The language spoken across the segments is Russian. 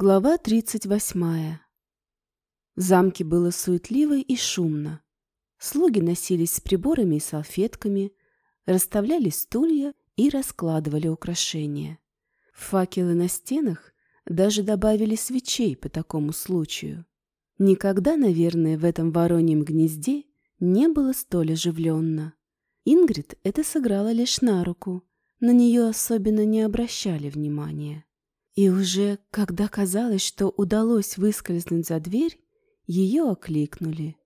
Глава 38. В замке было суетливо и шумно. Слуги носились с приборами и салфетками, расставляли стулья и раскладывали украшения. Факелы на стенах даже добавили свечей по такому случаю. Никогда, наверное, в этом вороньем гнезде не было столь оживленно. Ингрид это сыграла лишь на руку, на нее особенно не обращали внимания. И уже, когда казалось, что удалось выскользнуть за дверь, ее окликнули.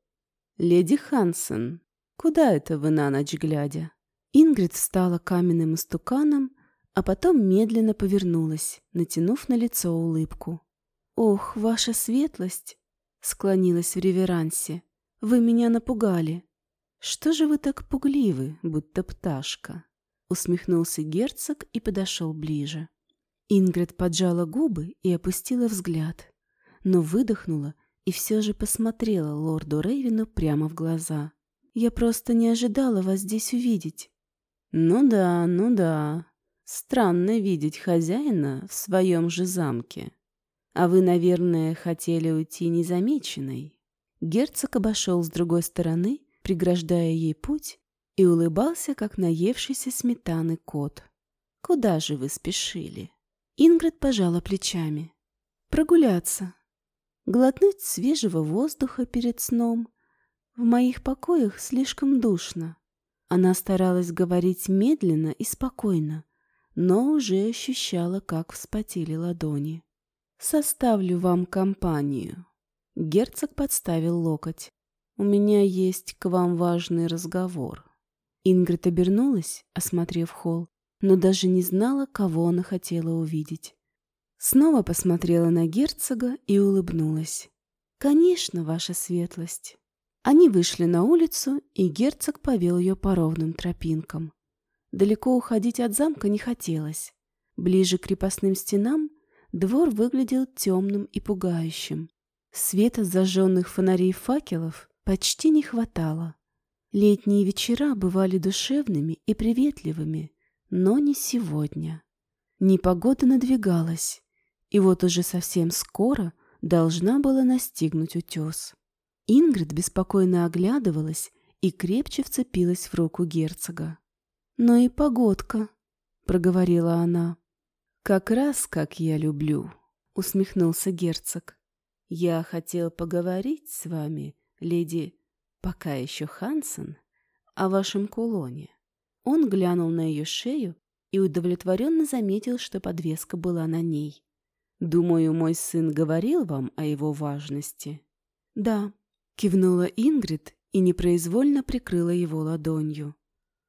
«Леди Хансен, куда это вы на ночь глядя?» Ингрид встала каменным истуканом, а потом медленно повернулась, натянув на лицо улыбку. «Ох, ваша светлость!» — склонилась в реверансе. «Вы меня напугали!» «Что же вы так пугливы, будто пташка?» Усмехнулся герцог и подошел ближе. Ингрид поджала губы и опустила взгляд, но выдохнула и все же посмотрела лорду Рейвину прямо в глаза. «Я просто не ожидала вас здесь увидеть». «Ну да, ну да. Странно видеть хозяина в своем же замке. А вы, наверное, хотели уйти незамеченной». Герцог обошел с другой стороны, преграждая ей путь, и улыбался, как наевшийся сметаны кот. «Куда же вы спешили?» Ингрид пожала плечами. Прогуляться. Глотнуть свежего воздуха перед сном. В моих покоях слишком душно. Она старалась говорить медленно и спокойно, но уже ощущала, как вспотели ладони. «Составлю вам компанию». Герцог подставил локоть. «У меня есть к вам важный разговор». Ингрид обернулась, осмотрев холл, но даже не знала, кого она хотела увидеть. Снова посмотрела на герцога и улыбнулась. «Конечно, ваша светлость». Они вышли на улицу, и герцог повел ее по ровным тропинкам. Далеко уходить от замка не хотелось. Ближе к крепостным стенам двор выглядел темным и пугающим. Света зажженных фонарей факелов почти не хватало. Летние вечера бывали душевными и приветливыми, но не сегодня. Непогода надвигалась, и вот уже совсем скоро должна была настигнуть утес. Ингрид беспокойно оглядывалась и крепче вцепилась в руку герцога. «Но и погодка», — проговорила она. «Как раз как я люблю», — усмехнулся герцог. «Я хотел поговорить с вами, леди, пока еще Хансен, о вашем кулоне. Он глянул на ее шею и удовлетворенно заметил, что подвеска была на ней. «Думаю, мой сын говорил вам о его важности?» «Да», — кивнула Ингрид и непроизвольно прикрыла его ладонью.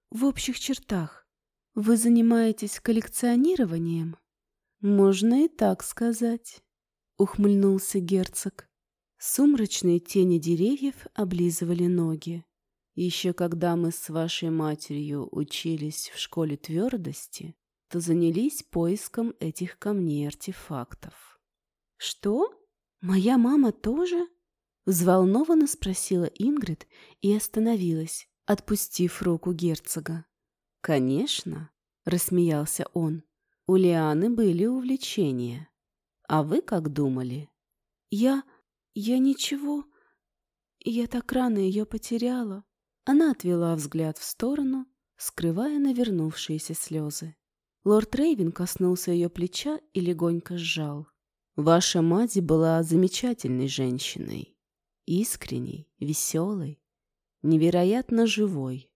«В общих чертах. Вы занимаетесь коллекционированием?» «Можно и так сказать», — ухмыльнулся герцог. Сумрачные тени деревьев облизывали ноги. Еще когда мы с вашей матерью учились в школе твердости, то занялись поиском этих камней-артефактов. «Что? Моя мама тоже?» Взволнованно спросила Ингрид и остановилась, отпустив руку герцога. «Конечно», — рассмеялся он, — «у Лианы были увлечения. А вы как думали?» «Я... я ничего. Я так рано ее потеряла», она отвела взгляд в сторону, скрывая навернувшиеся слезы. Лорд Рейвен коснулся ее плеча и легонько сжал. «Ваша мать была замечательной женщиной, искренней, веселой, невероятно живой.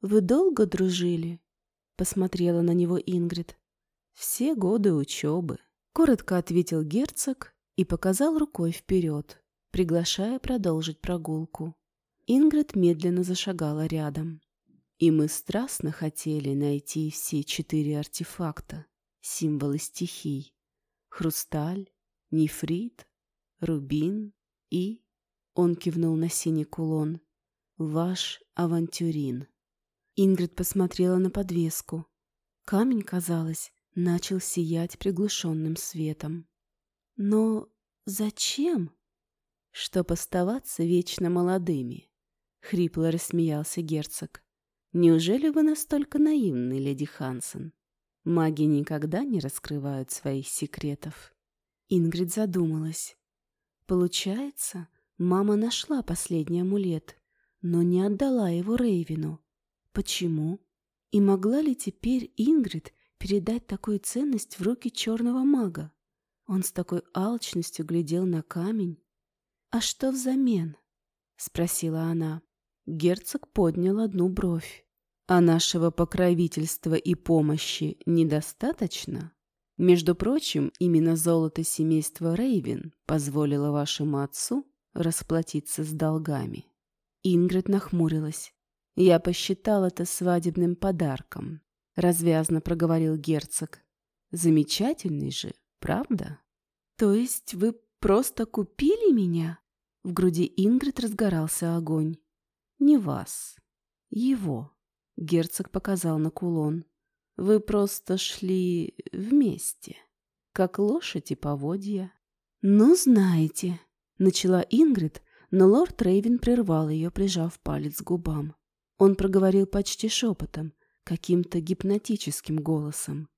Вы долго дружили?» — посмотрела на него Ингрид. «Все годы учебы», — коротко ответил герцог и показал рукой вперед, приглашая продолжить прогулку. Ингрид медленно зашагала рядом. И мы страстно хотели найти все четыре артефакта, символы стихий. Хрусталь, нефрит, рубин и... Он кивнул на синий кулон. «Ваш авантюрин». Ингрид посмотрела на подвеску. Камень, казалось, начал сиять приглушенным светом. «Но зачем?» «Чтоб оставаться вечно молодыми», — хрипло рассмеялся герцог. «Неужели вы настолько наивны, леди Хансен? Маги никогда не раскрывают своих секретов». Ингрид задумалась. Получается, мама нашла последний амулет, но не отдала его Рейвину. Почему? И могла ли теперь Ингрид передать такую ценность в руки черного мага? Он с такой алчностью глядел на камень. «А что взамен?» — спросила она. Герцог поднял одну бровь. «А нашего покровительства и помощи недостаточно?» Между прочим, именно золото семейства Рейвен позволило вашему отцу расплатиться с долгами. Ингрид нахмурилась. «Я посчитал это свадебным подарком», — развязно проговорил герцог. «Замечательный же, правда?» «То есть вы просто купили меня?» В груди Ингрид разгорался огонь. «Не вас. Его», — герцог показал на кулон. «Вы просто шли вместе, как лошадь и поводья». «Ну, знаете», — начала Ингрид, но лорд Рейвен прервал ее, прижав палец к губам. Он проговорил почти шепотом, каким-то гипнотическим голосом.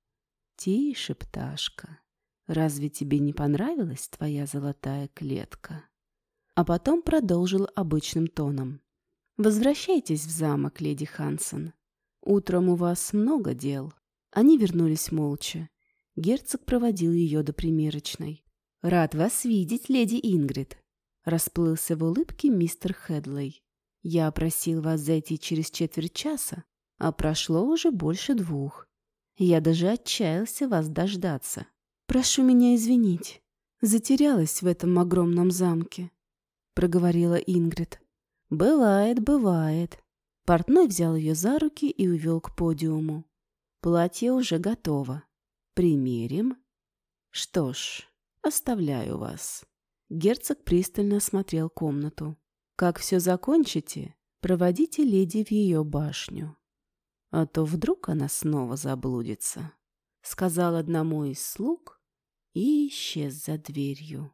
«Тише, пташка, разве тебе не понравилась твоя золотая клетка?» А потом продолжил обычным тоном. «Возвращайтесь в замок, леди Хансен. Утром у вас много дел». Они вернулись молча. Герцог проводил ее до примерочной. «Рад вас видеть, леди Ингрид», — расплылся в улыбке мистер Хедлей. Я просил вас зайти через четверть часа, а прошло уже больше двух. Я даже отчаялся вас дождаться. Прошу меня извинить. Затерялась в этом огромном замке, проговорила Ингрид. Бывает, бывает. Портной взял ее за руки и увел к подиуму. Платье уже готово. Примерим. Что ж, оставляю вас. Герцог пристально осмотрел комнату. Как все закончите, проводите леди в ее башню. А то вдруг она снова заблудится, — сказал одному из слуг и исчез за дверью.